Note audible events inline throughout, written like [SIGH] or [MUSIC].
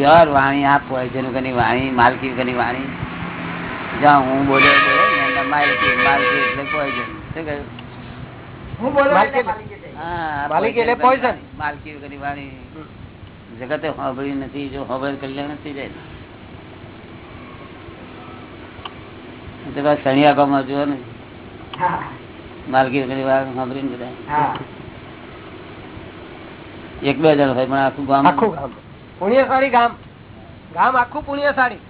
Pure વાણી આ poison વગરની વાણી માલકી વગરની વાણી. જ્યાં હું બોલે માલકી માલકી એટલે પોઈઝન શું કહ્યું? હું બોલું માલકી- એટલે પોઈઝન માલકી વગરની વાણી. જગતે સાંભળ્યું નથી જો સાંભળ કલ્યાણ નથી જાય. તો બસ સણિયા ગામમાં જુઓ ને. માલકી બધા એક બે જણ હોય પણ આખું ગામ આખું ગામ. પુણ્યશાળી ગામ. ગામ આખું પુણ્યશાળી.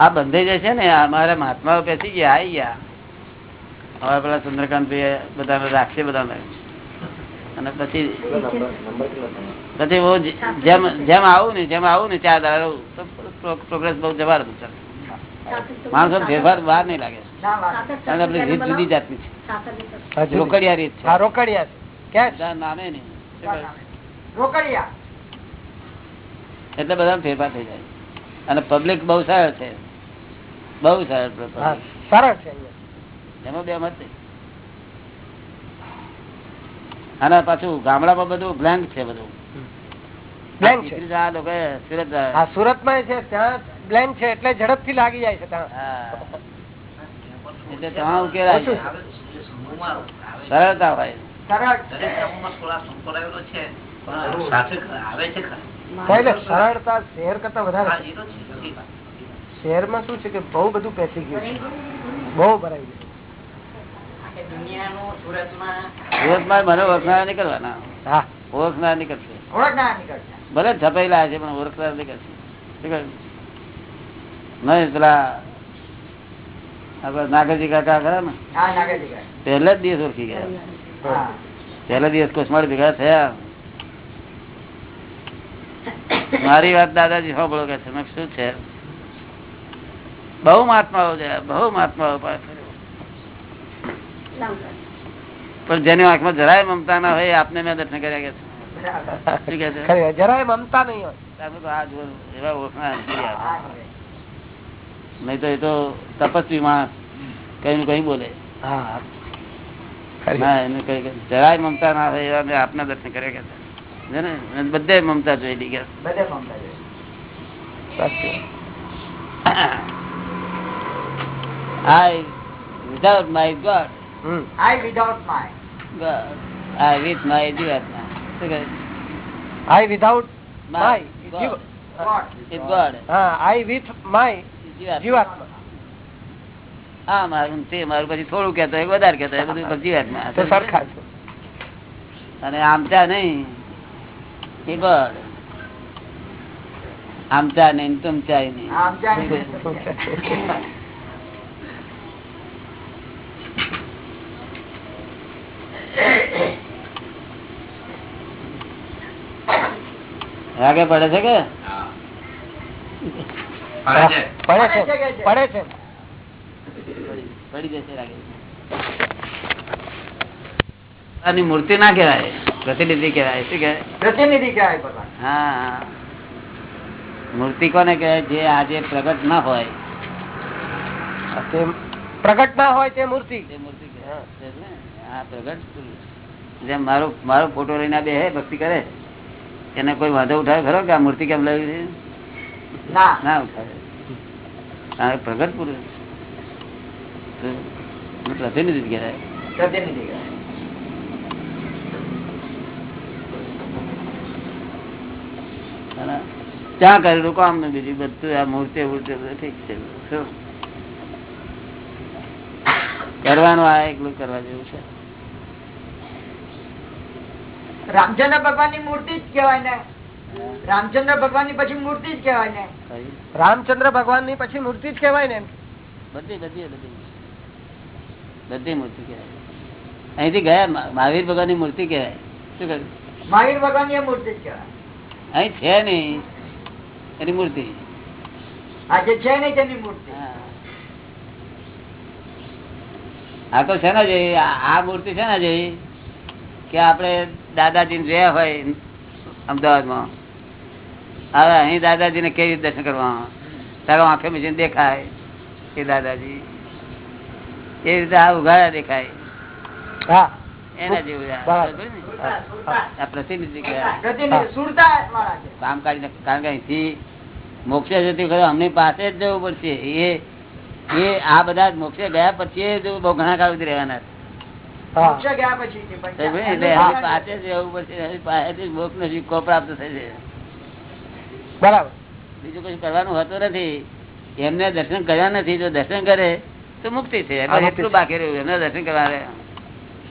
આ બંધાઈ જાય છે ને અમારા મારા મહાત્માઓ બેસી ગયા આવી ગયા. હવે પેલા ચંદ્રકાંત બધા રાખશે બધા અને પછી પછી હું જેમ જેમ આવું ને, જેમ આવું ને ચાર દાડા પ્રોગ્રેસ બહુ જબરદસ્ત માણસો ફેરફાર બહાર નહીં લાગે. ના વાત કારણ કે આપણી રીત જુદી જાતની છે. રોકડિયા રીત છે. રોકડિયા છે. નામે નહીં. રોકડિયા. એટલે બધા ફેરફાર થઈ જાય. અને પબ્લિક બહુ સરળ છે. બહુ સરળ સરળ છે એમાં બે મત નહીં. અને પાછું ગામડામાં બધું બ્લેન્ક છે બધું. સુરતમાં સુરતમાં છે ત્યાં બ્લેન્ક છે એટલે ઝડપથી લાગી જાય છે ત્યાં. એટલે તમામ ઉકેલાય. સરળતા હોય. સરળ. હા, એટલે સરળતા શહેર કરતા વધારે છે. શહેરમાં શું છે કે બહુ બધું પેસી ગયું બહુ ભરાઈ ગયું દુનિયાનું સુરતમાં સુરતમાં મને ઓળખનાર નીકળવાના. હા. ઓળખનાર નીકળશે. ભલે છપાયેલા છે પણ ઓળખનાર નીકળશે. નહીં પેલા નાગરજી કાકા ખરા ને? હા પહેલા જ દિવસ ઓળખી ગયા. હા. પહેલા દિવસ કોસમાળ ભેગા થયા. મારી વાત દાદાજી સાંભળો કે છે શું છે? બહુ મહાત્માઓ છે બહુ મહાત્માઓ પણ જેની આંખમાં જરાય મમતા ના હોય આપને મેં દર્શન કર્યા કે જરાય મમતા નહીં હોય. તમે તો આ એવા. હા, નહીં તો એ તો તપસ્વી માણસ કઈ કઈ બોલે હા ખરી. ના એને કઈ કઈ જરાય મમતા ના થાય એવા મેં આપના દર્શન કર્યા કે બધે મમતા જોઈ લી ગયા બધે મમતા છે. સાચું. [COUGHS] I without my God, hmm. I without my. God, I with my જીવાત્મા શું કહે? I without My my God. જીવ- God. With God, હા I with my જીવાત્મા. જીવાત્મા. મારું તે મારું પછી થોડું કેતો હોય વધારે કેતો હોય બધું જીવાત્મા સરખા છે. અને આમચા નહીં. એ ગોડ આમચા નહીં ને નહીં. રાગે પડે છે કે? પડે છે. છે. જશે મૂર્તિ ના કહેવાય. પ્રતિનિધિ કહેવાય. શું કહેવાય? પ્રતિનિધિ કહેવાય હા મૂર્તિ કોને કહેવાય? જે આજે પ્રગટ ના હોય. તે પ્રગટ ના હોય તે મૂર્તિ. મૂર્તિ? આ પ્રગટ જેમ મારો મારો ફોટો લઈને બે હે ભક્તિ કરે. એને કોઈ વાંધો ઉઠાવે? ખરો કે આ મૂર્તિ કેમ લાવી છે ના. ના ઉઠાવે પ્રગટ પુરુષ પ્રતિનિધિ કહેવાય. પ્રતિનિધિ કહેવાય. ત્યાં કરેલું કામ ને બીજું બધું આ મૂર્તિ મૂર્તિ ઠીક છે. કરવાનું આ એકલું કરવા જેવું છે? રામચંદ્ર ભગવાનની મૂર્તિ જ કહેવાય ને. રામચંદ્ર ભગવાનની પછી મૂર્તિ જ કેવાય ને. રામચંદ્ર ભગવાનની પછી મૂર્તિ જ કેવાય ને બધી બધી બધી બધી મૂર્તિ કેવાય અહીંથી ગયા મહાવીર ભગવાનની મૂર્તિ કેવાય શું કહ્યું? મહાવીર ભગવાનની મૂર્તિ જ કેવાય અહીં છે નહીં એની મૂર્તિ. આજે છે નહીં તેની મૂર્તિ. હા. આ તો છે ને જે આ આ મૂર્તિ છે ને જે કે આપણે દાદાજી રહ્યા હોય અમદાવાદમાં. હવે અહીં દાદાજીને કેવી દર્શન કરવા તારો આંખે મીચીને દેખાય એ દાદાજી? એ રીતે આ ઉઘાડા દેખાય? એના જેવું પ્રતિનિધિ કામ કારણ કે અહીંથી મોક્ષે જતી અમને પાસે જ જવું પડશે. એ એ આ બધા મોક્ષે ગયા પછી બહુ ઘણા કાળ સુધી રહેવાના. ગયા પછી પાસે જ રહેવું પડશે. જ મોક્ષનો સિક્કો પ્રાપ્ત થશે બરાબર. બીજું કશું કરવાનું હોતું નથી. એમને દર્શન કર્યા નથી જો દર્શન કરે તો મુક્તિ છે એટલું બાકી રહ્યું એમને દર્શન કરવા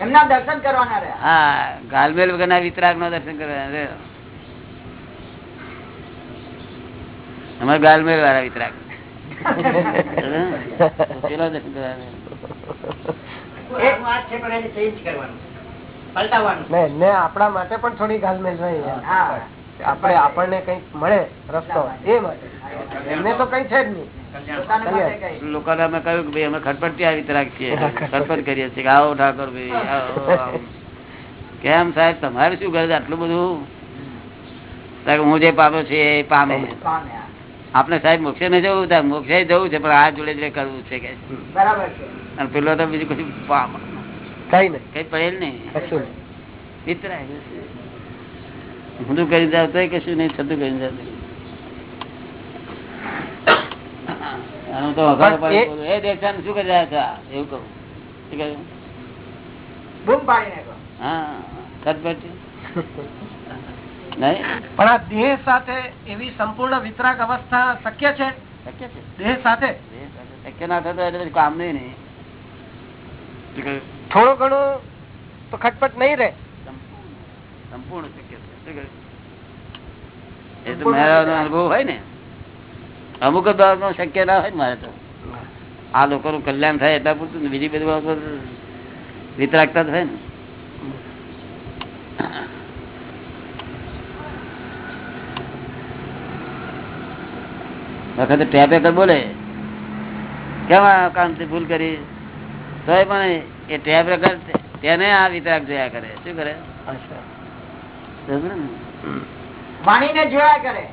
એમના દર્શન કરવાના રહ્યા. હા ગાલમેલ વગરના વિતરાગ નો દર્શન કરવા રહે. અમારે ગાલમેલ વાળા વિતરાગ. પેલો દર્શન કરવા રહે. ને ને આપણા માટે પણ થોડી ગાલમેલ રહી આપણે આપણને કંઈક મળે રસ્તો એ એમને તો કઈ છે જ નહીં. પોતાના માટે કઈ. લોકોને અમે કહ્યું કે ભાઈ અમે ખટપટિયા વિતરાગ છીએ ખટપટ. કરીએ છીએ આવો ઠાકોર ભાઈ આવો, આવો. [LAUGHS] કેમ સાહેબ તમારે શું કરે આટલું બધું? હું જે પામ્યો છે એ પામે. આપણે સાહેબ મોક્ષે ને જવું થાય મોક્ષે જવું છે પણ આ જોડે જોડે કરવું છે કે. બરાબર છે. અને પેલો તો બીજું કશું પામ. કઈ નહીં. કઈ પડેલ નહીં. કશું નહીં. ઊંધું કરી જાવ તો કશું નહીં થતું કરી જાવ પણ એ- બોલું, એ દેવતાને શું કરી રહ્યા છો આ?" દેહ સાથે એવી સંપૂર્ણ વિતરાક અવસ્થા શક્ય છે? શક્ય છે. દેહ સાથે? શક્ય ના થતો એટલે કામ નહીં થોડું ઘણું તો ખટપટ નહીં રહે. સંપૂર્ણ. સંપૂર્ણ શક્ય છે? એ તો મેળવવાનો અનુભવ હોય ને. અમુક શક્ય ના હોય ને મારે તો. આ લોકોનું કલ્યાણ થાય એટલા પૂરતું બીજી બધી બાબતો વિતરાગતા થાય ને. વખતે ટેપ બોલે કેમ કામથી ભૂલ કરી? તોય પણ એ ટેપ રેકર્ડ તેને આ વિતરાક જોયા કરે. શું કરે? ને? વાણીને જોયા કરે.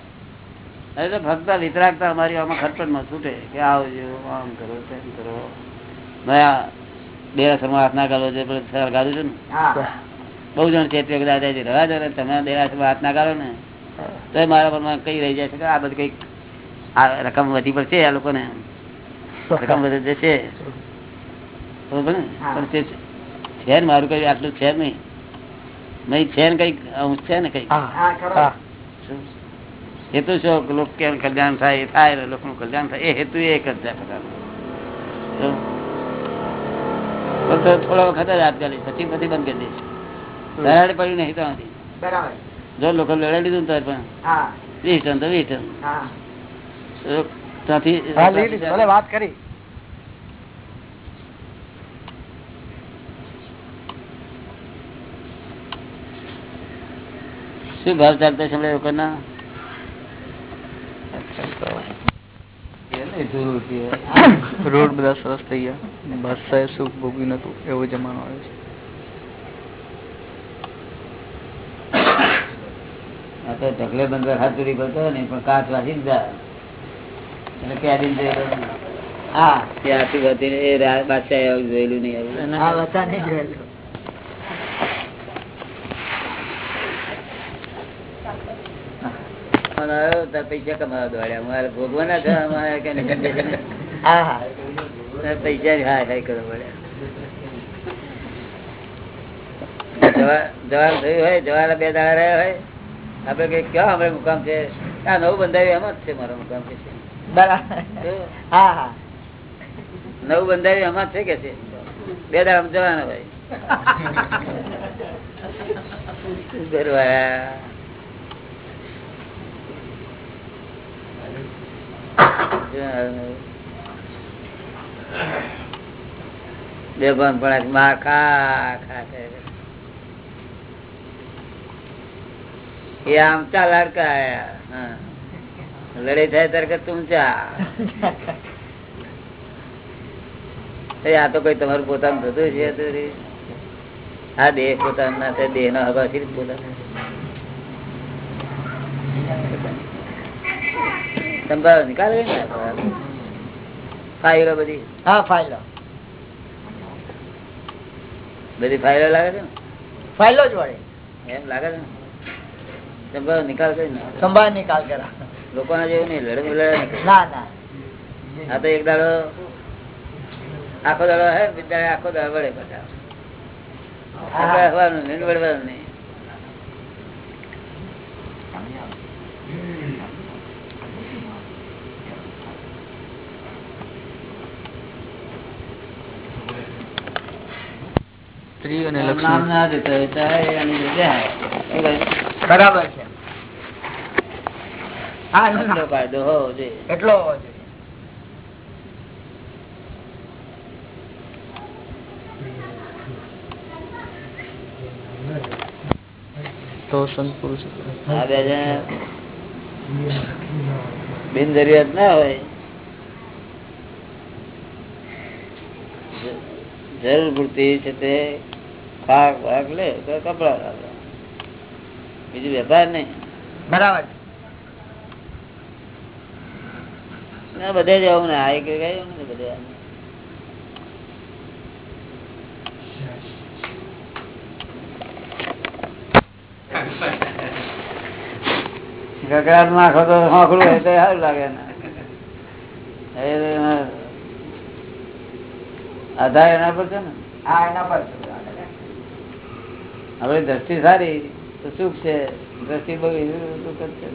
હવે ફક્ત વિતરાગતા અમારી આમાં ખટપટમાં છૂટે કે આવજો આમ કરો તેમ કરો. હાથ ના છે છે ને? બહુ જણ છે તે રવા હાથ ના ને. મારા મનમાં કઈ રહી જાય છે કે આ બધું કંઈક આ રકમ વધી પડશે આ લોકોને. રકમ વધી જશે [LAUGHS] બરોબર ને. પણ તે છે. મારું કઈ આટલું છે નહીં. નહીં છે ને કઈ અંશ છે ને શું? હેતુ શું? લોક કેમ કલ્યાણ થાય એ થાય લોકોનું કલ્યાણ થાય. એ હેતુ એક જ છે આ પ્રકારનો. શું? પણ તો થોડા વખત જ હાથ ગાલી પછી પછી બંધ કરી દઈશ. લડાડી પડ્યું નહીં તો નથી. જો લોકો લડાઈ લીધું તો પણ. વીસ ટન તો વીસ ટન ત્યાંથી વાત કરી. શું ભાવ ચાલતા છે લોકોના? રોડ બધા સરસ થઈ ગયા. બાદશાહે સુખ ભોગ્યું નતું એવો જમાનો આવ્યો છે. આ તો ઢગલે બંદર હાથુરી કરતો ને પણ કાચ વાસી દીધા એટલે જોયેલો. હા. ત્યાંથી વધીને એ રા- બાદશાહે આવું જોયેલું નહીં આવું. હા બધા નહીં જોયેલું ફોન આવ્યો તાર પૈસા કમાવા દોડ્યા. મારે ભોગવાના થયા અમારે કે નહીં. હા હા. પૈસા થયું હોય જવાના બે દાડા રહ્યા હોય. આપડે કઈ ક્યાં આપડે મુકામ છે? આ નવું બંધાવ્યું એમાં જ છે મારો મુકામ કે છે. બરાબર. હા હા. નવું બંધાવ્યું એમાં જ છે કે છે? બે દાડા જવાના ભાઈ [LAUGHS] બે. એ આમચા લડકા આયા. લડાઈ થાય ત્યારે તુમચા એ આ તો કોઈ તમારું પોતાનું થતું છે, તો. આ દેહ પોતાના દેહ નો હવાથી પોતાનો સંભાળ નિકાલ કરી નાખો. ફાઇલો બધી? હા ફાઇલો. બધી ફાઇલો લાગે છે ને? ફાઇલો જ વળે. એમ લાગે છે ને? સંભાળ નિકાલ કરી. સંભાળ નિકાલ કરા. લોકોના જેવું નહીં લડે લડે ના ના. આ તો એક દાડો આખો દાડો હે બીજા આખો દાડો વળે બધા આપણે નહીં, વળવાનું નહીં. સ્ત્રી અને લક્ષ્મણ ના દેતો હોય તો એ એની રીતે જાય. શું કહે? બરાબર છે. હા ના, કાયદો હોવો જોઈએ. એટલો હોવો જોઈએ. તો સંત પુરુષ આ બે જણ બિન જરૂરિયાત ના હોય. જરૂર પૂરતી છે તે ખાક ભાગ લે તો કપડા લાવે બીજું વેપાર નહીં બરાબર. ના, બધે જવું ને આ કે ગયું ને બધે. ગગડાટ નાખો તો હોય તો સારું લાગે ને આધાર એના પર છે ને હા એના પર છે. હવે દ્રષ્ટિ સારી તો સુખ છે. દ્રષ્ટિ બહુ તો દુઃખ છે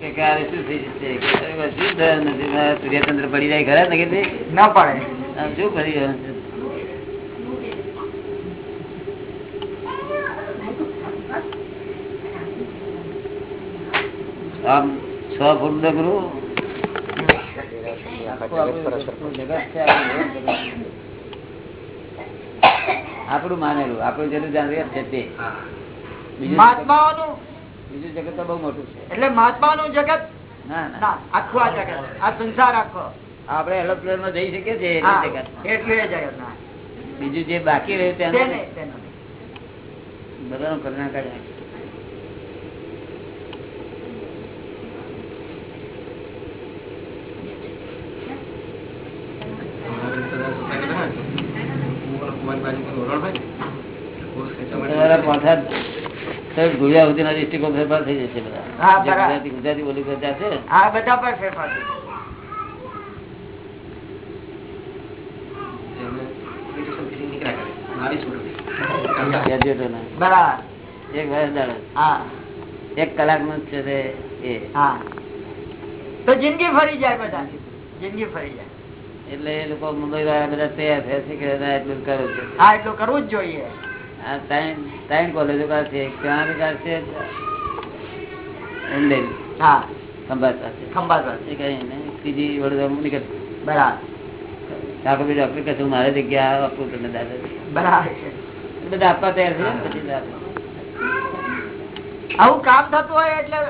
કે ક્યારે શું થઈ જશે કે ખરેખર શું થયું નથી મારા સૂર્યચંદ્ર પડી જાય ખરા ને કે ના પડે. શું કરી આમ છ ફૂટ ડગરું આપણું માનેલું. આપણું જેટલું જાણવું છે તે. બીજું જગત તો બહુ મોટું છે. એટલે મહાત્માનું જગત? આખું આ જગત. આ સંસાર આખો. આપણે એરોપ્લેનમાં જઈ શકીએ છીએ એટલું એ જગત બીજું જે બાકી રહ્યું તેનું બધાનું કલ્યાણ કરે તમારા પાછા district of ફેરફાર થઈ જશે બધા. ગુજરાતી ગુજરાતી બોલી છે. બધા પર ફેરફાર એક કલાકનું છે એ. હા. તો જિંદગી ફરી જાય બધા જિંદગી ફરી જાય. એટલે એ લોકો મુંબઈ વાળા બધા તૈયાર થયા છે કે એટલું કરવું હા એટલું કરવું જ જોઈએ. આ ત્રણ ત્રણ કોલેજો કાઢશે ક્યાં કાઢશે ઉંદેલ હા. ખંભાત પાસે. ખંભાત પાસે. કઈ ને ત્રીજી વડોદરા નીકળ બરાબર. ઠાકોરભાઈ ડોક્ટર કહે મારે જગ્યા આપું તમને દાદા બરાબર. બધા આપવા તૈયાર છે પછી આવું કામ થતું હોય એટલે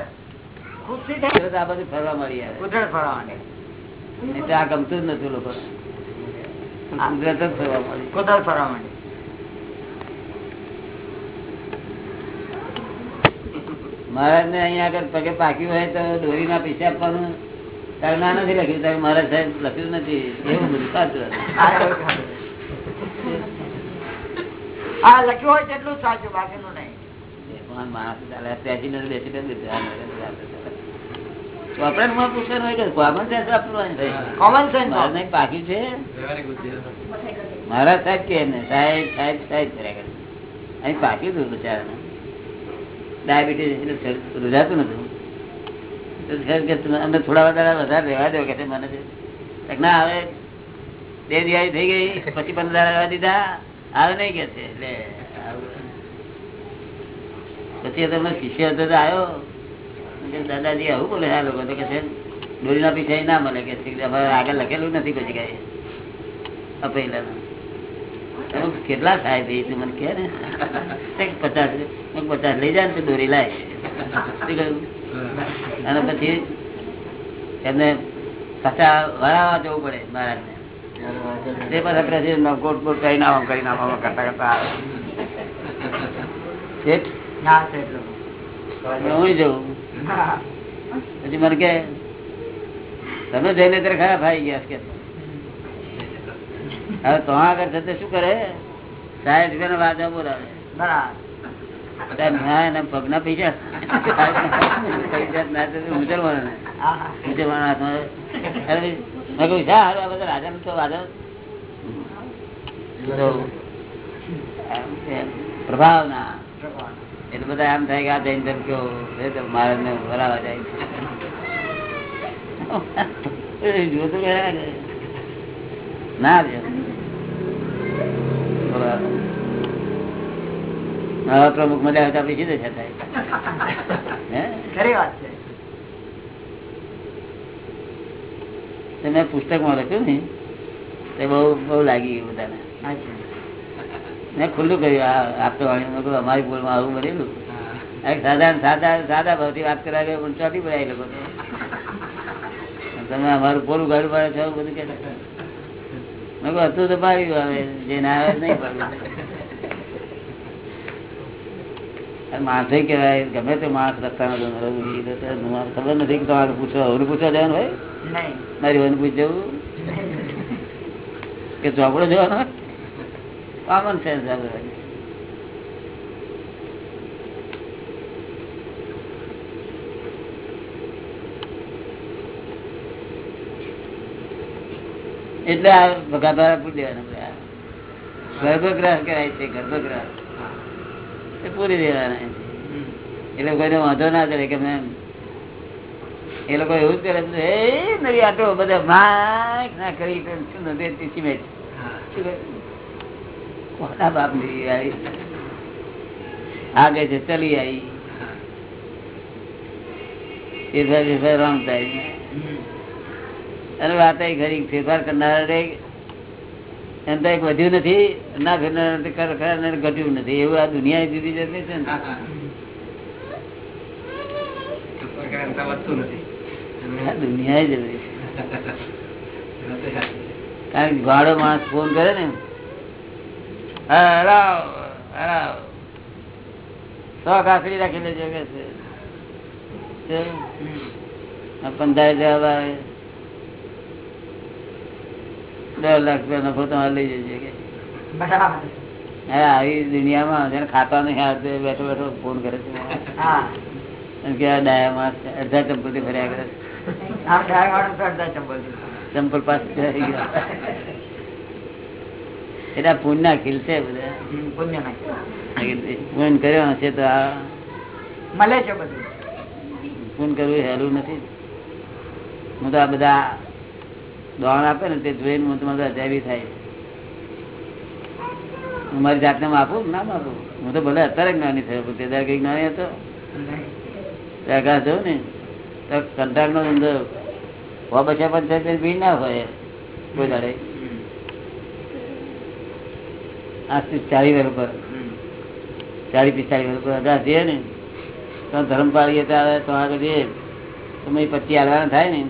ખુશી થાય. આ બધું ફરવા મળી આવે. કુદરત ફરવા માટે. આ ગમતું જ નથી લોકો. કુદરત જ ફરવા મળી. કુદરત ફરવા માંડે મહારાજ ને અહીંયા આગળ પગે પાક્યું હોય તો દોરી ના પૈસા આપવાનું તારે ના નથી લખ્યું? તારે મહારાજ સાહેબ લખ્યું નથી. એવું બધું સાચું. હા, લખ્યું હોય તેટલું સાચું બાકીનું નહીં. માણસ ચાલે ત્યાંથી ને બેસી બેસી બેસી. આ નરેન્દ્ર ચાલે ચાલે. તો આપણે એમાં પૂછવાનું હોય કે common sense વાપરવાનું છે. કોમન સેન્સ મહારાજ ને છે? મહારાજ સાહેબ કે ને સાહેબ સાહેબ સાહેબ કર્યા કરે. અહીં પાક્યું હતું બિચારાને. ડાયાબિટીસ એટલે રૂજાતું નતું તો સાહેબ કે તમે અમને થોડા વધારે વધારે રહેવા દો કે મને ના હવે બે દિવાળી થઈ ગઈ, પછી પંદર રહેવા દીધા, આવે નહીં કે છે એટલે. પછી તમને શિષ્ય હતો તો આવ્યો. દાદાજી, આવું બોલે આ લોકો કે છે, દોરીના પીછા ના મળે કે આગળ લખેલું નથી પછી કઈ જગ્યાએ. કેટલા થાય ભાઈ તું મને કે ને. પચાસ પચાસ લઈ જાય ને તો દોરી લાય? અને પછી એમને પાછા વરાવા જવું પડે મહારાજને. તે પાછા પ્રેસિડેન્ટ કોટ બોટ કરી નાખો કરી નાખો કરતા કરતા શેઠ? ના હું જવું. પછી મને કે તમે જઈને ત્યારે ખરાબ થઈ ગયા કે હવે તો આગળ થતે શું કરે? સાહેબ રૂપિયાના વાદા બોલાવે. બરાબર. ના પગના પૈસા. પૈસા ના મુસલમાનો. મુસલમાનો રાજા તો વાદા છે, પ્રભાવના. એટલે બધા આમ થાય કે આ જૈન ધમકીઓ કયો ને વરાવા જાય. જોતું ના ને. રે નવા પ્રમુખ મજા આવે તો આપડે થાય હે? પુસ્તક મેં લખ્યું ને તે બહુ બહુ લાગી ગયું બધાને. મેં ખુલ્લું કર્યું આપતો વાણી અમારી બોલમાં આવું બનેલું. સાધારણ સાદા સાદા ભાવથી વાત કરાવે પણ ચોટી પડ્યા લોકો તમે અમારું પોલું ગાડું પાડે છો બધું કે મેં કહ્યું હતું તો પાડ્યું હવે જે ના આવે નહીં અને કહેવાય ગમે તે માણસ રસ્તા જતો રહે, ઈ તો ખબર નથી કે તમારે પૂછો હવે પૂછવા જવાનું હોય? મારી વન પૂછ જવું? કે ચોપડો જવાનો કોમન સેન્સ આપણે એટલે આ ભગાભારા પૂરી દેવાના. ગર્ભગ્રહ કહેવાય છે ગર્ભગ્રહ એ પૂરી દેવાના એટલે કોઈને વાંધો ના કરે કે મેં એ લોકો એવું જ કરે છે, એ, નવી આટો બધા માક ના કરી શું નથી કહે? કોના બાપની આવી? આગે છે, ચલી આવી. એ રોંગ થાય અને વાત એ ખરી ફેરફાર કરનાર એમ તો એક વધ્યું નથી ના ફેરનાર ઘટ્યું નથી. એવું આ દુનિયા જુદી જતી છે ને. દુનિયા જતી [LAUGHS] કારણ કે ગાડો માણસ ફોન કરે ને. સો કાકડી રાખી લેજો કે છે. પંદર જવાબ આવે. દસ લાખ રૂપિયા નફો તમારે લઈ જજો કે. આવી દુનિયામાં જેને ખાતા નહીં આવતો બેઠો બેઠો ફોન કરે છે. અડધા ચંપલ ફર્યા કરે ચંપલ. પાસે એટલે આ પુણ્યના ખીલ છે બધા. પુણ્ય નાખ્યું. કર્યો હશે તો આ મળે છે બધું. ફોન કરવું હેલું નથી. હું તો આ બધા દોણ આપે ને તે જોઈને હું તો મને અજાયબી થાય. હું મારી જાતને માપું ના માપું હું તો ભલે અત્યારે જ્ઞાની થયો તે દર કઈ જ્ઞાની હતો. ત્યાં જો ને, તો કંટાળ નો ધંધો હો બચ્યા પંચાયત ભીડ ના હોય. કોઈ દાડે. આજથી ચાલી વર્ષ પર ચાલીસ પિસ્તાલીસ વર્ષ ઉપર અઢાર જઈએ ને, તો ધર્મ પાડીએ ત્યારે તો આગળ જઈએ. તો પછી હાલવાના થાય ને.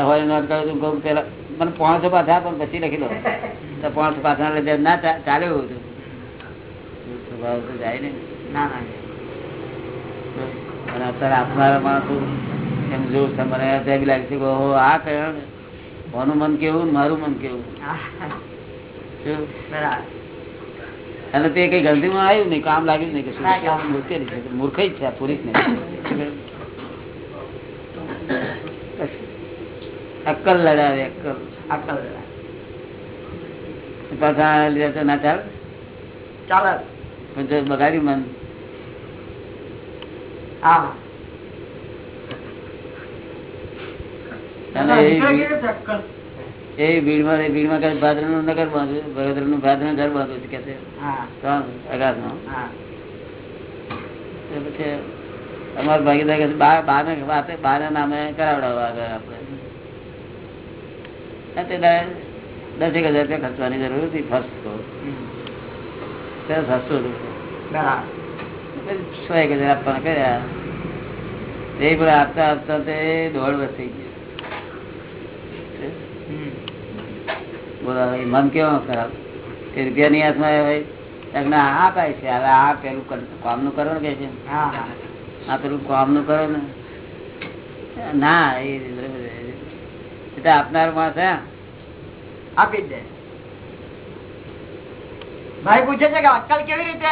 હોય નોંધ કરો તો કહું પેલા મને પાંચસો પાછા પણ પછી લખી દો તો પાંચસો પાછા લીધે ના ચાલે એવું હતું સ્વભાવ તો જાય ને ના. અને અત્યારે આપનારા માણસો એમ જો મને અત્યારે લાગે છે કે ઓહો આ કયો કોનું મન કેવું મારું મન કેવું? અને તે કઈ ગંદીમાં આવ્યું નહીં કામ લાગ્યું નહીં કે. મૂર્ખેલી જ છે આ પૂરી જ નહીં અક્કલ લડાવે અક્કલ. અક્કલ પાછા લીધે તો ના ચાલે? ચાલે. પણ જો બગાડ્યું મન. હા. એ- ભીડમાં ભીડમાં કરે નગર બાંધ્યું ભગતરનું ભાદરનું ઘર બાંધ્યું છે કે હા. તો પછી અમારા ભાગીદાર બાર બા બાને વાતે બાને નામે કરાવડાવવા આગળ તે દા- દસેક હજાર રૂપિયા ખર્ચવાની જરૂર હતી ફર્સ્ટ તો. સસ્તું હતું. સો એક હજાર આપવાના કર્યા. એ પણ આપતા આપતા તે દોઢ વર્ષ થઈ ગયું. બોલો મન કેવો ખરાબ. તે રૂપિયાની હાથમાં હોય ના આ પાય છે હવે આ પેલું કામનું કરો ને કે છે? આ પેલું કામનું કરો ને? ના એ એટલે આપનાર માણસ હે આપી દે. ભાઈ પૂછે છે કે અક્કલ કેવી રીતે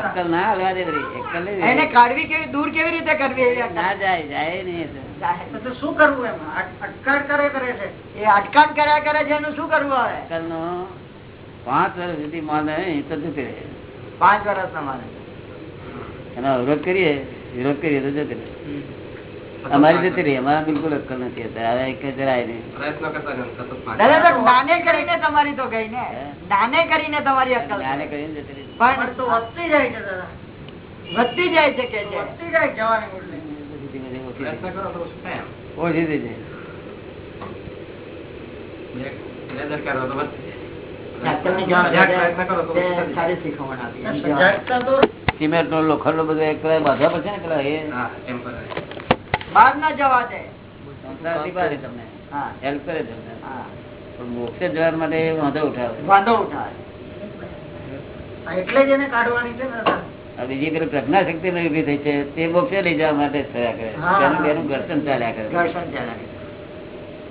અક્કલ ના હલવા દે બધી. અક્કલ નહીં એને કાઢવી કેવી દૂર કેવી રીતે કરવી ના જાય જાય નહીં શું કરવું એમ? અટકળ કરે કરે છે. એ અટકાણ કર્યા કરે છે એનું શું કરવું હવે? અક્કલનો પાંચ વર્ષ સુધી માને તો જતી રહે. પાંચ વર્ષ ના માને. એનો અવરોધ કરીએ વિરોધ કરીએ તો જતી રહે. અમારી જતી રહી અમારા બિલકુલ અક્કલ નથી અત્યારે. એક જરાય નહીં દાદા તો નાને કરીને તમારી તો ગઈ ને. દાને કરીને તમારી અક્કલ દાને કરીને જતી રહી. પણ તો વધતી જાય છે દાદા. વધતી જાય છે કે છે? વધતી જાય જવાની ઓછી થઈ જાય. ઓછી થઈ જાય. અક્કલની જવાબ તે સારી શીખવણ આપી. એની તો સિમેન્ટ નો લોખંડ બધો એક પેલા બાંધવા પડશે ને પેલા એ બહાર ના જવા દે. તમને. હા. હેલ્પ કરે તમને. હા. પણ મોક્ષે જવા માટે વાંધો ઉઠાવે. વાંધો ઉઠાવે. એટલે જ એને કાઢવાની છે ને બીજી પેલી પ્રજ્ઞા શક્તિ ને ઊભી થઈ છે તે મોક્ષે લઈ જવા માટે થયા કરે. બેનું ઘર્ષણ ચાલ્યા કરે. ઘર્ષણ ચાલ્યા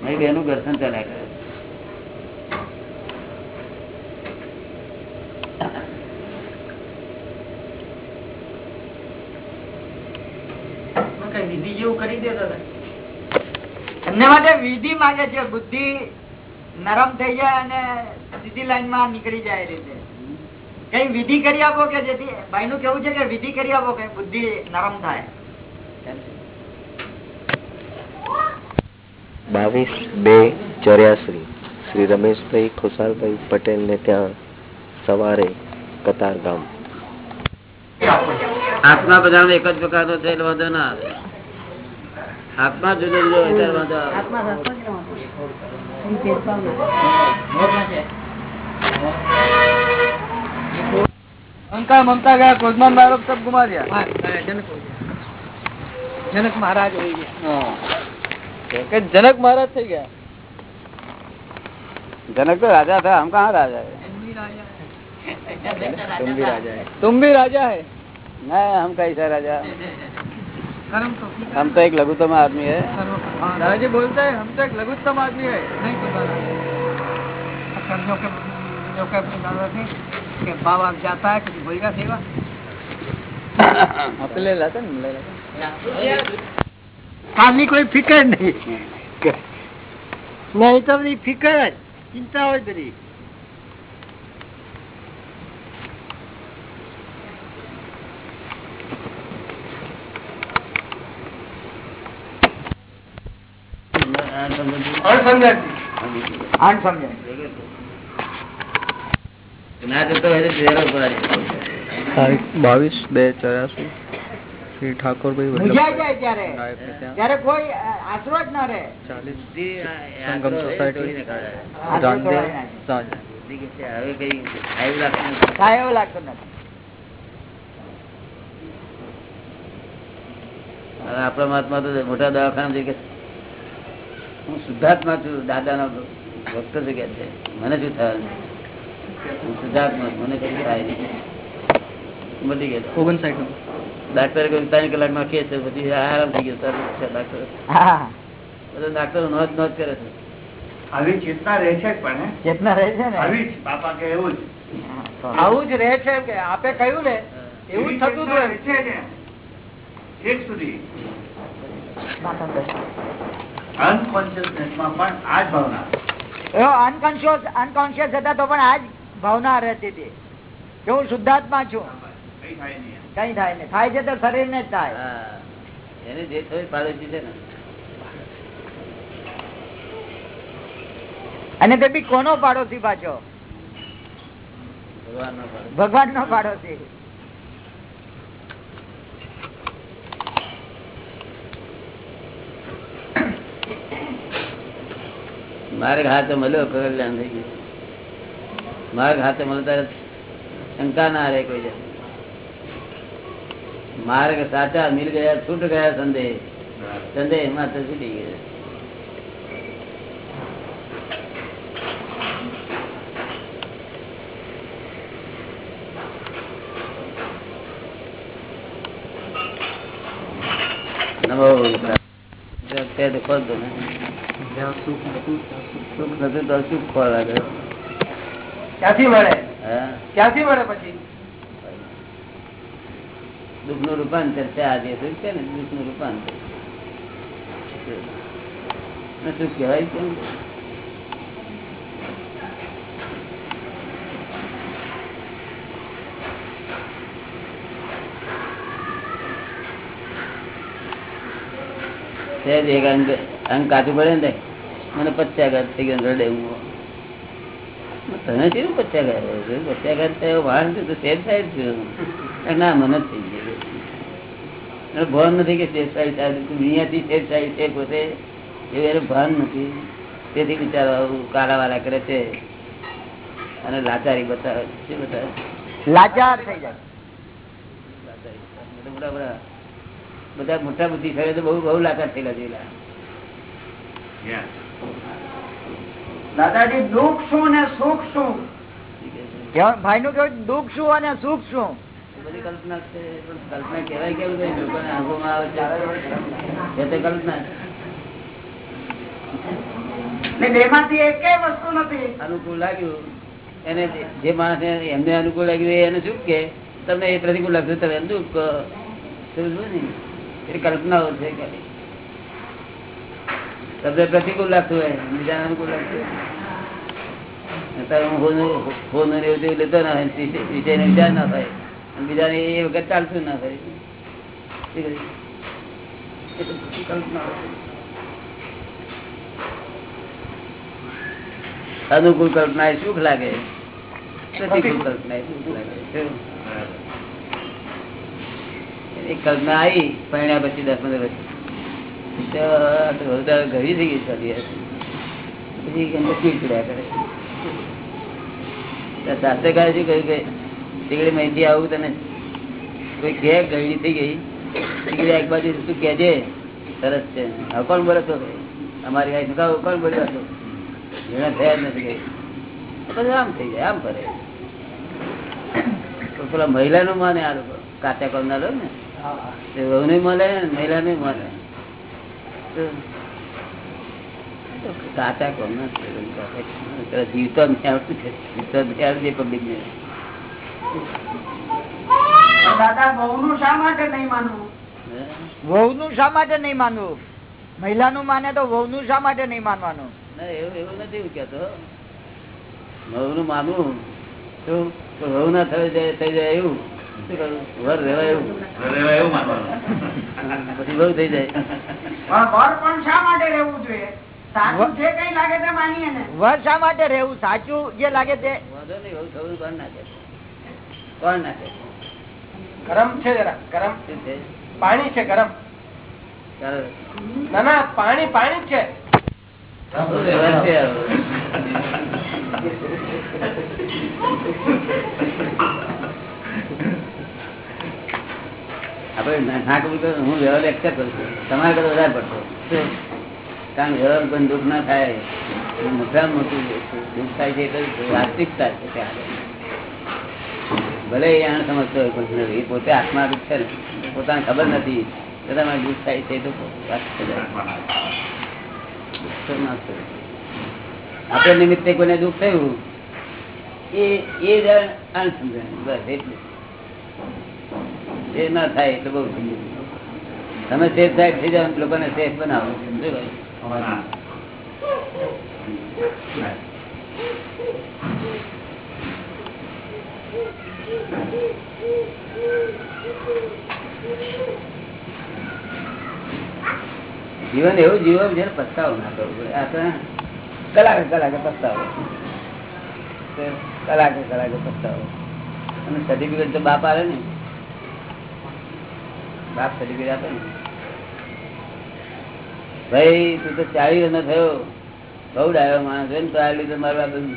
કરે. બેનું ઘર્ષણ ચાલ્યા કરે કઈ વિધિ જેવું કરી દે દાદા એમને માટે વિધિ માંગે છે બુદ્ધિ નરમ થઈ જાય અને સીધી લાઈનમાં નીકળી જાય રીતે. કઈ વિધિ કરી આપો કે જેથી ભાઈ નું કેવું છે કે વિધિ કરી આપો કે બુદ્ધિ નરમ થાય. બાવીસ બે ચોર્યાસી શ્રી. રમેશભાઈ ખુશાલભાઈ પટેલ ને ત્યાં સવારે કતાર ગામ આત્મા બધા એક જ પ્રકારનો છે એટલે વધુ ના આવે. આત્મા જુદો જુદો હોય ત્યારે વાંધો આવે અહંકાર મમતા ગયા ક્રોધમાન બાળક સબ ગુમા દિયા જનક મહારાજ હોય ગયા હા. કે જનક મહારાજ થઈ ગયા જનક તો રાજા થા હમ કહા રાજા હે? तुम भी राजा है तुम भी राजा है नहीं हम कैसा राजा કર્મ તો हम तो एक लघुतम आदमी है। दादाजी हाँ, बोलते हैं हम तो एक लघुतम आदमी है। नहीं तो जाता है कुछ सेवा। ले कोई फिकर नहीं। [LAUGHS] नहीं तो बड़ी फिकर चिंता हो तेरी બાવીસ બે ચોર્યાસી. શ્રી ઠાકોરભાઈ ત્યારે. કોઈ આશરો જ ના રહે. સંગમ સોસાયટી હવે કઈ એવું લાગતું નથી. આપણા મહાત્મા તો મોટા દવાખાના હું શુદ્ધાત્મા છું દાદાના ભક્ત છું કે છે? મને શું થવાનું? હું શુદ્ધાત્મા મને કશું થાય નહીં. મટી ગયેલો ઓગણસાઠ નો ડાક્ટરે કહ્યું ત્રણ કલાકમાં કે છે પછી આરામ થઈ ગયો. સર છે ડાક્ટર. બધો બધા ડાક્ટરો નોંધ નોંધ કરે છે. આવી ચેતના રહે છે પણ? ચેતના રહે છે ને? આવી જ. બાપા કે એવું જ. આવું જ રહે છે કે આપે કહ્યું ને એવું જ થતું રહે. છે ને સુધી. અનકોન્શિયસનેસમાં પણ આ જ ભાવના અનકોન્શિયસ અનકોન્શિયસ હતા તો પણ આ જ ભાવના રહેતી હતી. કે હું શુદ્ધાત્મા છું. કઈ થાય નહીં થાય છે તો શરીર ને જ થાય. એને જે થયું પાડોશી છે ને. અને તે બી કોનો પાડોશી પાછો? ભગવાન નો પાડોશી ભગવાન નો પાડોશી માર્ગ હાથે મળ્યો, કલ્યાણ થઈ ગયું. માર્ગ હાથે મળ્યો ત્યારે શંકા ના રહે કોઈ. માર્ગ સાચા મિલ ગયા, છૂટ ગયા સંદેહ. સંદેહ તો છૂટી ગયા. નમો તે તો ખોલ દો સુખ નતું તો સુખ ખોળ ક્યાંથી મળે? હા? ક્યાંથી મળે પછી? દુઃખનું રૂપાંતર છે આ જે છે ને? દુઃખનું રૂપાંતર સુખ કહેવાય કેમ સહેજ એક અંગ અંગ કાચું પડે ને મને પચ્યાઘાત થઈ ગયો રડે હું તને કેવું પચ્યાઘાત પચ્યાઘાત થયો? વાળ છે તો થાય. જ છે. ના મને જ થઈ ગયું. ભાન નથી કે સેફ સાઈડ થાય દુનિયાથી સેફ સાઈડ છે પોતે. એવું એને ભાન નથી. તેથી બિચારા કાળાવાળા કરે છે. અને લાચારી બતાવે છે. બતાવે? લાચાર થઈ જાય. લાચારી. મોટા બધા મોટા બુદ્ધિ થયે તો બહુ બહુ લાચાર થયેલા જેલા દાદાજી દુઃખ શું ને સુખ શું? ભાઈ નું કેવું? દુઃખ શું અને સુખ શું? બધી કલ્પના છે કલ્પના કેવાય કેવું છે લોકોને આંખોમાં આવે છે એ કલ્પના અનુકૂળ લાગ્યું. એને જે- માણસ એમને અનુકૂળ લાગ્યું એને શું કે? તમને એ પ્રતિકૂળ લાગતું તમે એમ દુઃખ કહો. સમજ્યું ને? એ કલ્પનાઓ છે તમને પ્રતિકૂળ લાગતું હોય બીજા અનુકૂળ લાગતું હોય. અત્યારે હું હોનું- હોનું એવું તેવું લેતો ના હોય વિષય- વિષયનો વિચાર ના થાય. બીજાને એ વખત ચાલતું ના થાય. અનુકૂળ કલ્પના એ સુખ લાગે પ્રતિકૂળ કલ્પના એ સુખ લાગે? એક કલ્પના આવી, પરણ્યા પછી દસ પંદર વધારે ઘડી થઈ ગઈ સારી પછી ચીડચીડ્યા કરે. તો શાસ્ત્ર કહે છે કહ્યું કે તીકડી માહિતી આવું તને. કોઈ કે ગરડી થઈ ગઈ. તીકડી એક બાજુ તું કેજે સરસ છે. હવે કોણ બોલે તો અમારી વાઈફ કહું કોણ બોલ્યો હતો એના થયા જ નથી બધું આમ થઈ જાય, આમ કરે. પેલા મહિલા નું માને આ લોકો. કાચા કરનારો ને. વહુ નહીં મળે મહિલા નહીં. મળે કાચા જીવતો જીવતો જ ને દાદા વહુ નું શા માટે નહીં માનવું? વહુ નું શા માટે નહીં માનવું? મહિલા નું માને તો વહુ નું શા માટે નહીં માનવાનું? ના એવું એવું નથી એવું કેતો વહુ નું માનવું વહુ ના થઈ જાય થઈ જાય એવું. શું વર શા માટે રહેવું જોઈએ? સાચું જે કઈ લાગે તે વર શા માટે રહેવું? સાચું જે લાગે તે. વાંધો નહીં વહુ થવું કોણ કોણ નાખે ગરમ છે જરા ગરમ. પાણી છે ગરમ. ના ના પાણી પાણી છે. [LAUGHS] આપણે ના- કરવું તો હું વ્યવહાર એક્સેપ્ટ કરું છું. તમારે કરતા વધારે પડતો. કારણ કે વ્યવહાર પણ દુઃખ ના થાય. મોટામાં મોટું દુઃખ થાય છે એટલે વાસ્તવિકતા છે ત્યાં ભલે એ આણ સમજતો હોય પણ એ પોતે આત્મા દુઃખ છે ને. પોતાને ખબર નથી છતાં મારે દુઃખ થાય છે તો. આપણે નિમિત્તે કોઈને દુઃખ થયું એ એ જ અણસમજણ બસ એટલું એ ના થાય એટલે થઈ તમે સેફ સાઈડ થઈ જાઓ લોકોને સેફ બનાવો? જીવન એવું જીવન છે ને, પસ્તાવો ના કરવું પડે. આ તો કલાકે કલાકે પસ્તાવો. કલાકે કલાકે પસ્તાવો. અને સર્ટિફિકેટ તો બાપ આવે ને. બાપ સર્ટિફિકેટ આપે ને. ભાઈ, તું તો ચાલીસ વર્ષનો થયો. બહુ ડાયો માણસ હોય ને, તો આ લીધે મારું બધું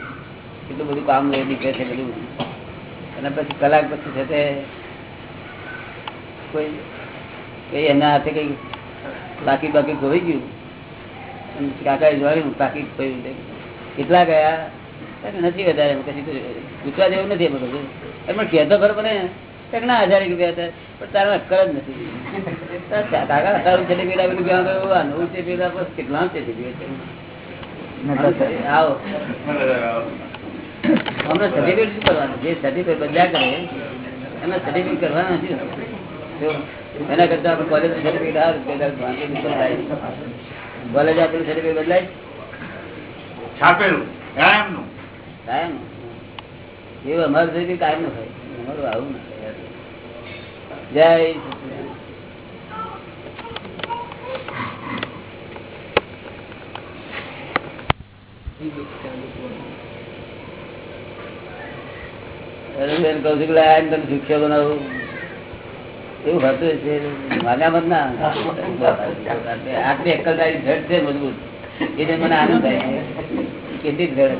કેટલું બધું કામ નીકળે છે બધું. અને પછી કલાક પછી છે તે કોઈ કઈ એના હાથે કઈ બાકી બાકી ખોઈ ગયું. અને કાકાએ જોયું, બાકી ખોયું કેટલા ગયા? નથી વધારે પછી પૂછવા જેવું નથી બધું. એમ કહેતો ખરો કે ના હજાર રૂપિયા હતા. પણ તારો અક્કર જ નથી. કાકા તારું છે પેલા પેલું ક્યાં ગયું નવું છે પેલા બસ કેટલા છે આવો. હમણાં સર્ટિફિકેટ શું કરવાનું? જે સર્ટિફિકેટ બધા કરે એના સર્ટિફિકેટ કરવાના નથી એના કરતા આપણે કોલેજ સર્ટિફિકેટ આવે કોલેજ આપેલું સર્ટિફિકેટ બદલાય. છાપેલું કાયમનું. કાયમ. એવું અમારું સર્ટિફિકેટ કાયમનું થાય અમારું આવું ના થાય જય બેન કહું છું માન્યા મત ના. આટલી અક્કલદારી જડ છે મજબૂત. એટલે મને આનંદ થાય. કેટલી જડ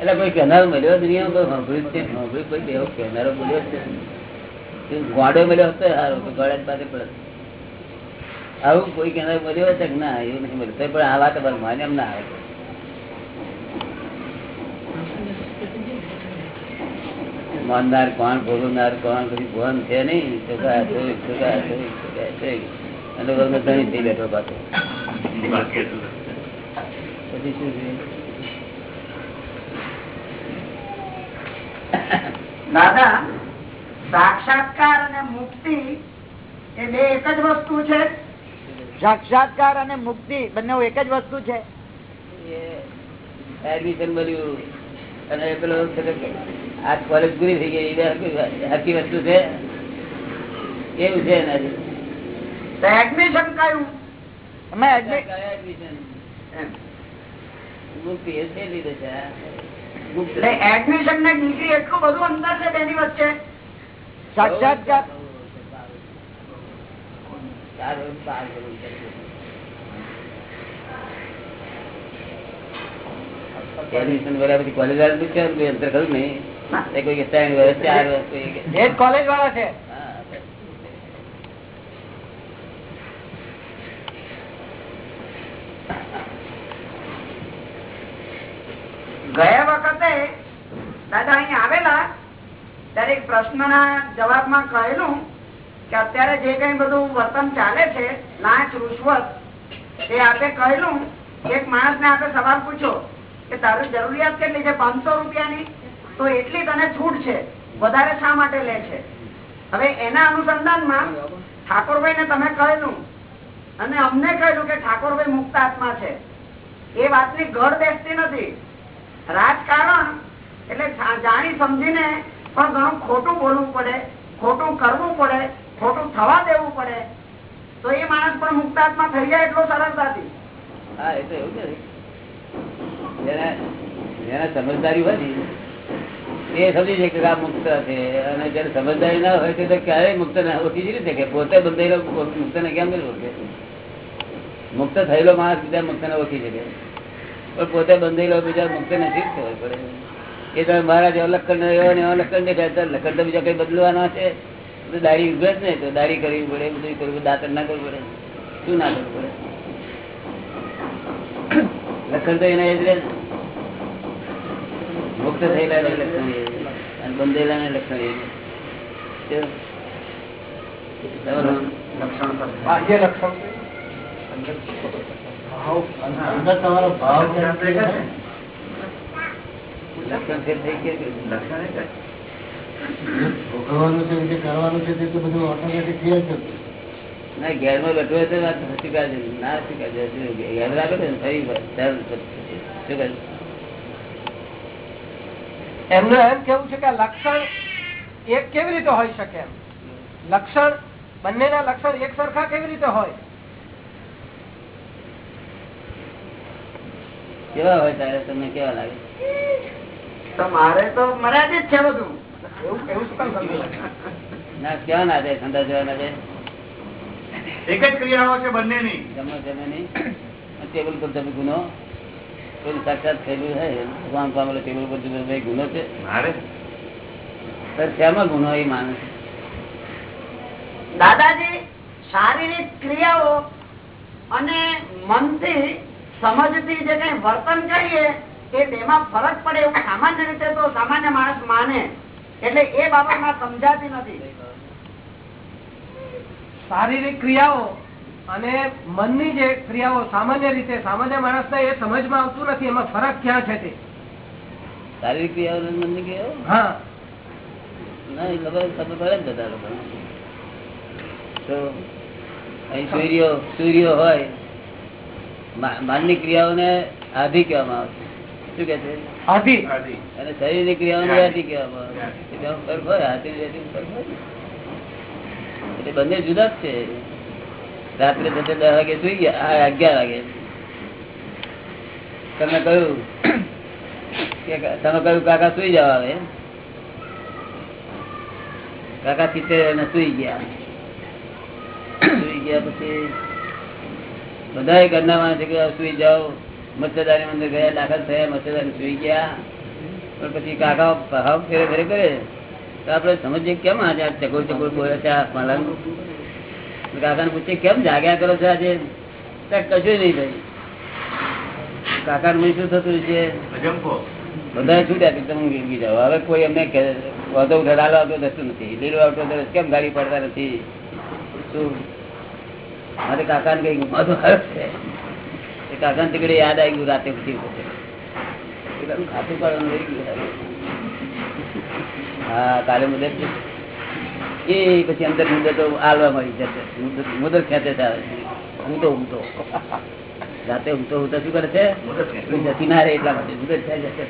એટલે કોઈ કહેનારો મળ્યો દુનિયામાં કોઈ સાંભળ્યું છે. સાંભળ્યું કોઈ એવો કહેનારો મળ્યો છે. ગોડો મળ્યો હતો સારો ગોળા પાસે પડે આવું કોઈ કેનાર મળ્યો છે કે ના એવું નથી મળ્યું પણ આ વાત અમારે માન્ય એમ ના આવે. માનનાર કોણ ભોગવનાર કોણ કદી ભવન છે નહીં છોકરા છોકરી, છોકરા છોકરી. અને વગર ધણી થઈ બેઠો પાછો. પછી શું છે દાદા સાક્ષાત્કાર અને મુક્તિ એ બે એક જ વસ્તુ છે? સાક્ષાત્કાર અને મુક્તિ બંને એક જ વસ્તુ છે? એડમિશન મળ્યું અને પેલો આ કોલેજ પૂરી થઈ ગઈ હકી- વસ્તુ છે. એવું છે એનાથી. તો એડમિશન કયું? અમે એડમિટ Admission. મુક્તિ એ લીધે છે. એડમિશન ને ડિગ્રી એટલું બધું અંતર છે તેની વચ્ચે સાક્ષાત્કાર. એડમિશન પછી કોલેજ વાળા પૂછ્યા કોઈ અંતર ખરું નહીં? કોઈ કે ત્રણ વર્ષ ચાર વર્ષ કોલેજ વાળા છે. ગયા વખતે દાદા અહીં આવેલા ત્યારે એક પ્રશ્નના જવાબમાં કહેલું કે અત્યારે જે કઈ બધું વર્તન ચાલે છે, લાંચ, રૂશ્વત, એ આપે કહેલું. એક માણસને આપે સવાલ પૂછો કે તારી જરૂરિયાત કેટલી છે, પાંચસો રૂપિયાની? તો એટલી તને છૂટ છે. વધારે શા માટે લે છે? હવે એના અનુસંધાનમાં ઠાકોરભાઈ ને તમે કહેલું અને અમને કહેલું કે ઠાકોરભાઈ મુક્ત આત્મા છે. એ વાતની ઘર બેસતી નથી. રાજકારણ એટલે જાણી સમજીને પણ ઘણું ખોટું બોલવું પડે, ખોટું કરવું પડે, ખોટું થવા દેવું પડે. તો એ માણસ પણ મુક્તાત્મા થઈ જાય એટલો સરળતાથી. હા, એ તો એવું જેને સમજદારી હોય ને, એ સમજી જાય કે આ મુક્ત છે. અને જયારે સમજદારી ના હોય તો ક્યારેય મુક્ત ના, ઓછી જ રીતે કે પોતે બંધાયેલો મુક્ત ને કેમ નહીં ઓળખે મુક્ત થયેલો માણસ બીજા મુક્ત ને ઓળખી શકે. પણ પોતે બંધાયેલો બીજા મુક્ત નથી જ ખબર પડે. એ તો મહારાજ લખન એવો ને એવો લખન દેખાય તો લખન તો બીજા કઈ બદલવાના છે? તો દાઢી ઉભે જ નહીં તો દાઢી કરવી પડે બધું કરવું દાંતર ના કરવું પડે. શું ના કરવું પડે? લખન તો એના એ જ રહે ને. મુક્ત થયેલા લક્ષણ એ અને બંધેલા ને લક્ષણ એ લક્ષણ લક્ષણ ફેર થઈ ગયું લક્ષણ ભોગવવાનું છે જે કરવાનું છે તે તો બધું ઓટોમેટિક થઈ જ ના ઘેરમાં બેઠો હોય તો વાત સ્વીકારજે. ના સ્વીકારજે. ઘેર રાખે ને ફરી તરત શું કહે? એમનું એમ કેવું છે કે લક્ષણ એક કેવી રીતે હોઈ શકે એમ? લક્ષણ બંનેના લક્ષણ એક સરખા કેવી રીતે હોય? કેવા હોય તારે? તમને કેવા લાગે? મારે તો મર્યાદિત જ છે બધું. એવું એવું શું ના કેવા ના જાય ઠંડા ના જાય એક જ ક્રિયાઓ છે બંનેની. જમો જમે નહીં. ટેબલ પર તમે ગુનો. સાક્ષાત થયેલું હોય વામ પામેલો ટેબલ પર તમે ગુનો છે? મારે? શેમાં ગુનો એ માણસ? દાદાજી શારીરિક ક્રિયાઓ અને મનથી સમજથી જે કઈ વર્તન કરીએ એ તેમાં ફરક પડે એવું સામાન્ય રીતે તો સામાન્ય માણસ માને. એટલે એ બાબતમાં સમજાતી નથી. શારીરિક ક્રિયાઓ અને મનની જે ક્રિયાઓ સામાન્ય રીતે સામાન્ય માણસને એ સમજમાં આવતું નથી એમાં ફરક ક્યાં છે તે? શારીરિક ક્રિયાઓ મનની ક્રિયાઓ? હા. ના એ ખબર ખબર પડે ને બધા લોકો તો અહીં સૂર્યો સૂર્યો હોય માનની ક્રિયાઓને આધી કહેવામાં આવે છે શું કે છે? આધી. આદિ. અને શરીરની ક્રિયાઓને આધિ. કહેવામાં આવે. એટલે હોય હાથી ને આધિમાં હોય. એટલે બંને જુદા જ છે. રાત્રે થતે દસ વાગે સુઈ ગયા અગિયાર વાગે. તમે કહ્યું કે તમે કહ્યું કાકા સુઈ જાવ આવે કાકા સિત્તેર અને સુઈ ગયા. સુઈ ગયા પછી બધા ઘરના માણસે કે સુઈ જાઓ. મચ્છરદારી મંદિર ગયા દાખલ થયા મચ્છરદારી સુઈ ગયા. પણ પછી કાકા ભાવ ફેરે ફેરે કરે. તો આપણે સમજીએ કેમ આજે આ ચકોર ચકોર બોલે છે આ મલાન કાકા પૂછીએ કેમ જાગ્યા કરો છો આજે? કશું નહીં ભાઈ કાકા ને શું થતું છે? બધા છૂટ્યા તમે ગીરગી જાઓ. હવે કોઈ એમને વધુ ઘડાલો આવતો થતું નથી. લીલો આવતો તો કેમ ગાડી પડતા નથી? શું? મારે કાકા ને કઈ વાંધો આવ્યો છે. કાકા ને તીકડે યાદ આવી ગયું રાતે પછી પેલાનું ખાતું પાડવાનું રહી ગયું હા કાલે મુદત એ પછી અંદર મુદતો આલવા મળી જશે. મુદત ખેંચે છે હું તો રાતે હું તો શું કરે છે? જતી ના રહે એટલા માટે મુદત થાય જશે.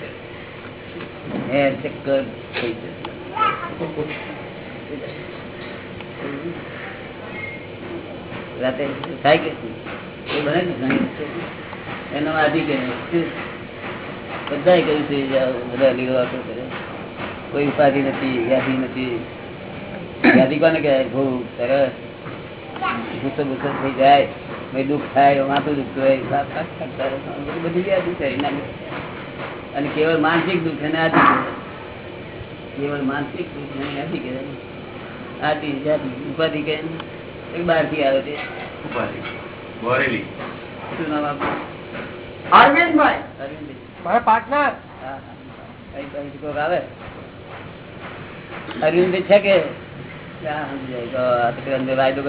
હેર ચક્કર થઈ જશે. રાતે થાય કે એ બને ને? ઘણી એનો આદિ કહે બધા કહ્યું છે બધા લીલો કરે. કોઈ ઉપાધિ નથી યાદી નથી. યાદી કોને કહેવાય? ભૂખ સરસ. ગુસ્સો ગુસ્સો થઈ જાય. થાય માથું. બધી યાદી છે એના અને કેવળ માનસિક દુઃખ અને આદિ કહેવાય. કેવળ માનસિક દુઃખ એને આદિ કહેવાય. આદિ ઉપાધિ કે બારથી આવે ઉપાધિ. બોરેલી. શું નામ અરવિંદભાઈ. મારા પાર્ટનર. આવે? અરવિંદ છે કે? આ બેન ને? ભાગે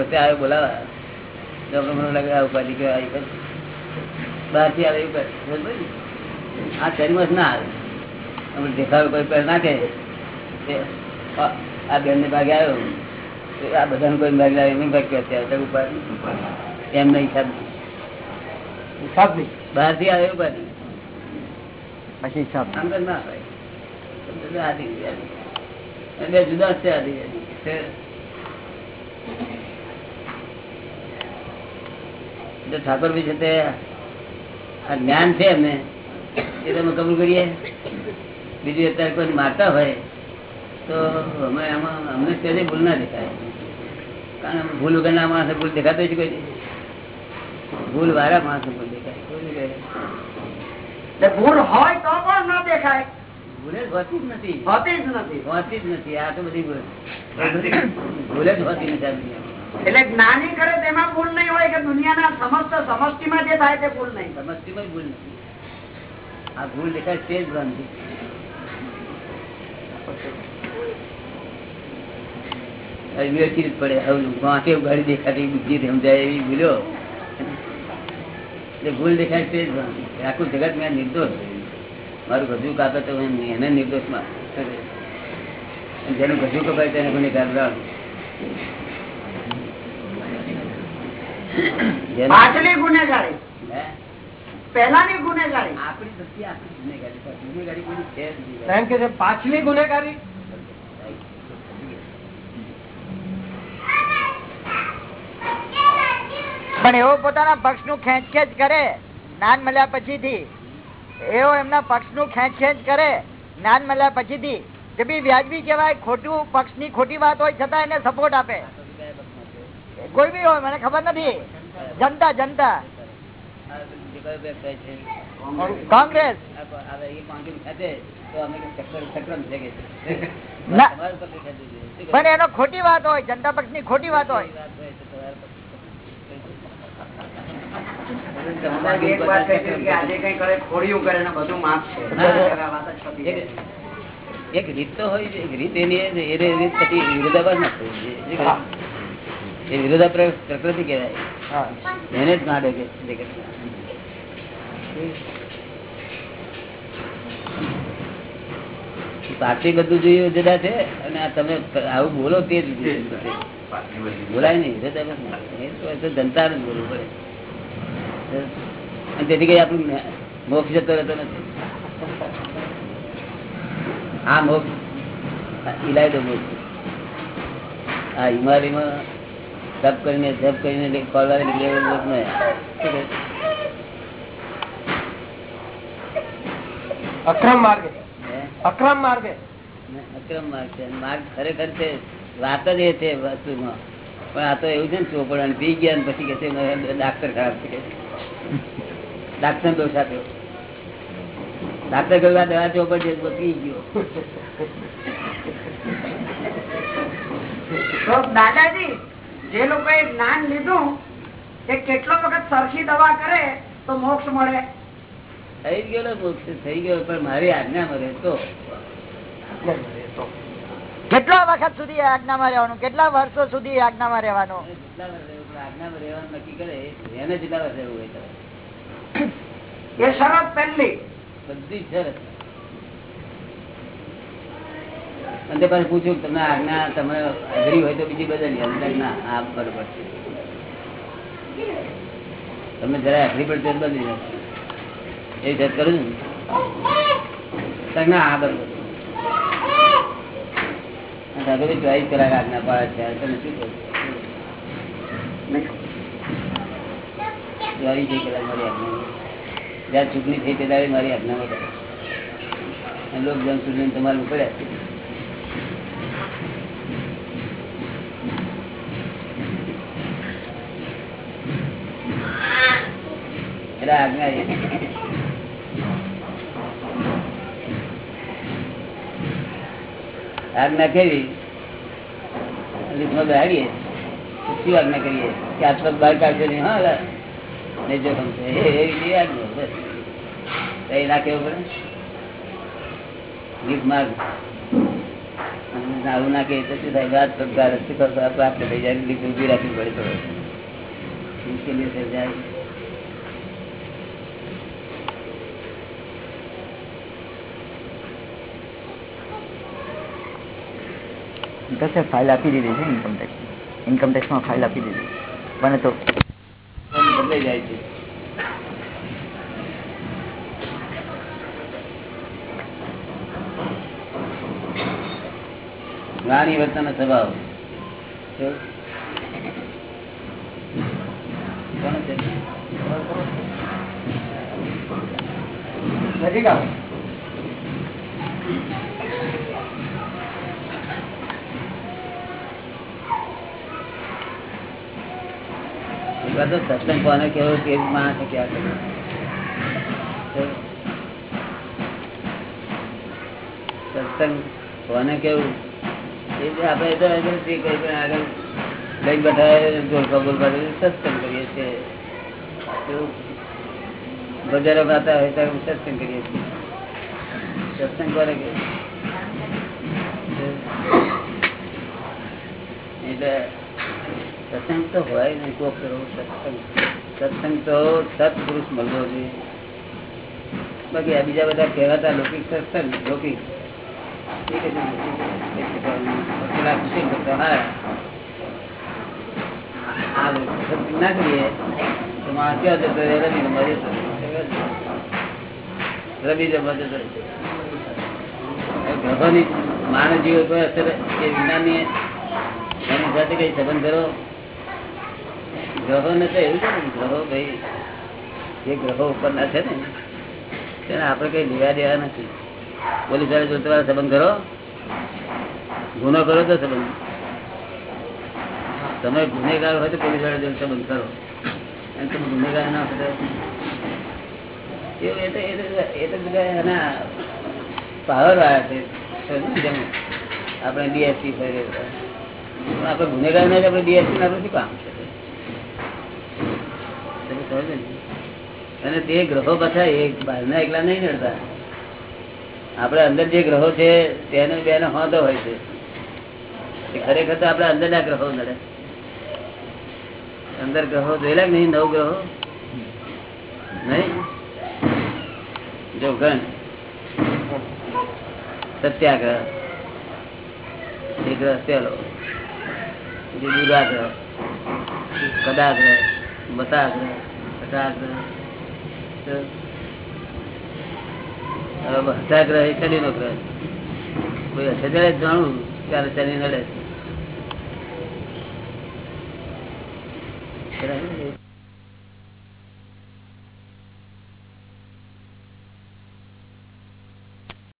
આવ્યો. આ બધાને કોઈ ભાગ લાવે એમ ભાગ અત્યારે તો ઉપાધિ. એમના હિસાબ બહારથી આવે પછી હિસાબ ના બે જુદા છે આદિ. છે. તે આ જ્ઞાન છે એમને. એ તમે કબૂલ કરીએ? બીજું અત્યારે કોઈ મારતા હોય તો અમે એમાં અમને તેને ભૂલ ના દેખાય. કારણ અમે ભૂલ વગરના માણસે ભૂલ દેખાતો છે કોઈ? ભૂલ વાળા માણસે પણ દેખાય. ભૂલ હોય તો પણ ન દેખાય. ભૂલ જ હોતી જ નથી. હોતી જ નથી. હોતી જ નથી. આ તો બધી ભૂલ. જ હોતી નથી એટલે જ્ઞાની કરે તેમાં ભૂલ નહીં હોય કે દુનિયાના સમસ્ત સમષ્ટિમાં જે થાય તે ભૂલ નહીં. સમષ્ટિમાં ભૂલ નથી. આ ભૂલ દેખાય તે જ ભ્રાંતિ. જ પડે. હવે વાંકે ઉઘાડી દેખાતી બુદ્ધિ સમજાય એવી ભૂલો. ભૂલ દેખાય તે જ આખું જગત મેં નિર્દોષ મારું ગજુ કાપે તો એને નિર્દોષમાં જેનું ગજુ કપાય તેને ગુનેગાર. પાછલી ગુનેગારી? પણ એવો પોતાના પક્ષનું ખેંચ ખેંચ કરે જ્ઞાન મળ્યા પછી એવો એમના પક્ષનું ખેંચ ખેંચ કરે જ્ઞાન મળ્યા પછી થી વ્યાજબી કેવાય ખોટું પક્ષ ખોટી વાત હોય છતાં એને સપોર્ટ આપે. કોઈ બી હોય, મને ખબર નથી. જનતા જનતા? કોંગ્રેસ. પણ એનો ખોટી વાત હોય, જનતા પક્ષ ખોટી વાત હોય વાત હોય તો તમારું પકડી. એક વાત કહી કે આજે કઈ કરે ખોડિયું કરે ને બધું માફ છે આ વાત જ પતી એક ગઈ. એક રીત તો હોય છે. એક રીત એની એ એ રીત પછી વિરોધાભાસ ના થવી જોઈએ. એ વિરોધા પ્રકૃતિ કહેવાય એને જ ના ડગે જગતમાં. બધું જોયું જુદા છે અને આ તમે આવું બોલો તે જ. પાછી બોલાય નહીં જનતા જ બોલવું પડે તેથી કઈ આપણું મોક્ષ જતો રહેતો નથી. આ મોક્ષ. ઇલાયદો મોક્ષ. આ હિમાલયમાં તપ કરીને જપ કરીને ફરવા નીકળે મોક્ષ નહીં. અક્રમ માર્ગે? અક્રમ માર્ગે. અક્રમ માર્ગ છે. માર્ગ ખરેખર છે વાત જ એ છે વસ્તુમાં. પણ આ તો એવું છે ને ચોપડ પી ગયા પછી કે છે ડાક્ટર ખરાબ છે. ડાક્ટર દોષ આપ્યો ડાક્ટર કહ્યું આ દવા ચોપર છે પી ગયો. દાદાજી જે લોકોએ જ્ઞાન લીધું એ કેટલો વખત સરખી દવા કરે તો મોક્ષ મળે? થઈ ગયો મોક્ષ થઈ ગયો પણ મારી આજ્ઞા મળે તો કેટલા વખત સુધી આજ્ઞામાં રહેવાનું? કેટલા વર્ષો સુધી આજ્ઞામાં રહેવાનું? આજ્ઞામાં રહેવાનું નક્કી કરે એને જેટલા વર્ષ રહેવું હોય એ શરત પહેલી. બધી શરત. અને તે પૂછ્યું તમને આજ્ઞા તમે અઘરી હોય તો બીજી બદલી અંદર ના આ બરોબર છે. તમને જરા અઘરી હોય બદલી એ જત કરું ને ના આ બરોબર ચોવીસ કલાક આજ્ઞા પાડે છે તમે શું આજ્ઞા જ્યાં ચૂંટણી થઈ તે દાડે મારી આજ્ઞામાં કરે લોક જન ચૂંટણી તમારે ઉપડ્યા એટલે આજ્ઞા. આજ્ઞા કેવી? લીધમાં બેહાડીએ. શું આજ્ઞા કરીએ કે આસપાસ બહાર કાઢજો નહીં હા લા. નહીં જો ગમશે એ એ રીતે આજ્ઞા બસ તો એ ના કેવું પડે ગીત માર્ગ અને આવું ના કહે તો શું થાય વાત પગાર પ્રાપ્ત થઈ જાય લીધ ઊભી રાખવી પડે તો મુશ્કેલી સર્જાય કશે ફાઇલ આપી દીધી છે ઇન્કમ ટેક્સ ઇન્કમ ટેક્સમાં ફાઇલ આપી દીધી મને તો બદલાઈ જાય છે વાણી વર્તન સ્વભાવ કેવું? કોણ છે? નજીક આવો એક વાર તો સત્સંગ કોને કેવો કે માણસ ક્યાં કરે સત્સંગ કોને કેવું એ જે આપણે તો આગળ જે કઈ પણ આગળ લઈ બેઠા ઢોલ કબૂલ કરે સત્સંગ કરીએ છીએ એવું બજારો ગાતા હોય ત્યારે સત્સંગ કરીએ છીએ સત્સંગ કોને કે એટલે સત્સંગ તો હોય નહીં કોક કરવો સત્સંગ સત્સંગ તો સત્પુરુષ મળવો જોઈએ બાકી આ બીજા બધા કહેવાતા લૌકિક સત્સંગ લૌકિક એ કશું નથી. પેલા ખુશી કરતા હા આ સત્સંગ ના કરીએ તો માણસ ક્યાં જતો રહે? રમી રમવા જતો રહે. રમી જમવા જતો રહે. ગ્રહોની માનવ જીવો પર અસર એ વિજ્ઞાનની એની સાથે કઈ સંબંધ કરો ગ્રહો ને તો એવું છે ને, ગ્રહો ભાઈ, જે ગ્રહો ઉપરના છે ને, તેને આપણે કઈ લેવા દેવા નથી. પોલીસવાળા જો તમારા સંબંધ કરો. ગુનો કરો તો સંબંધ. તમે ગુનેગાર હોય તો પોલીસવાળા જોડે સંબંધ કરો. અને તમે ગુનેગાર ના હોય એ તો બધા એના પાવર વાળા છે. આપણે ડીએસપી આપણે ગુનેગાર ના આપણે ડીએસપી ના શું કામ છે. ને? અને તે ગ્રહો પાછા એક, બહારના એકલા નહીં નડતા આપડે અંદર જે ગ્રહો છે, તેને બેનો હોતો હોય છે. ખરેખર તો અંદર ના ગ્રહો નડે. અંદર ગ્રહો જોયેલા નહીં? નવ ગ્રહો? નહીં? જો ગણ. સત્યાગ્રહ. એ ગ્રહ પેલો દુરાગ્રહ. કદાગ્રહ. મતાગ્રહ. કટાગ્રહ હવે નો ગ્રહ કોઈ જ જાણવું ત્યારે શનિ નડે છે?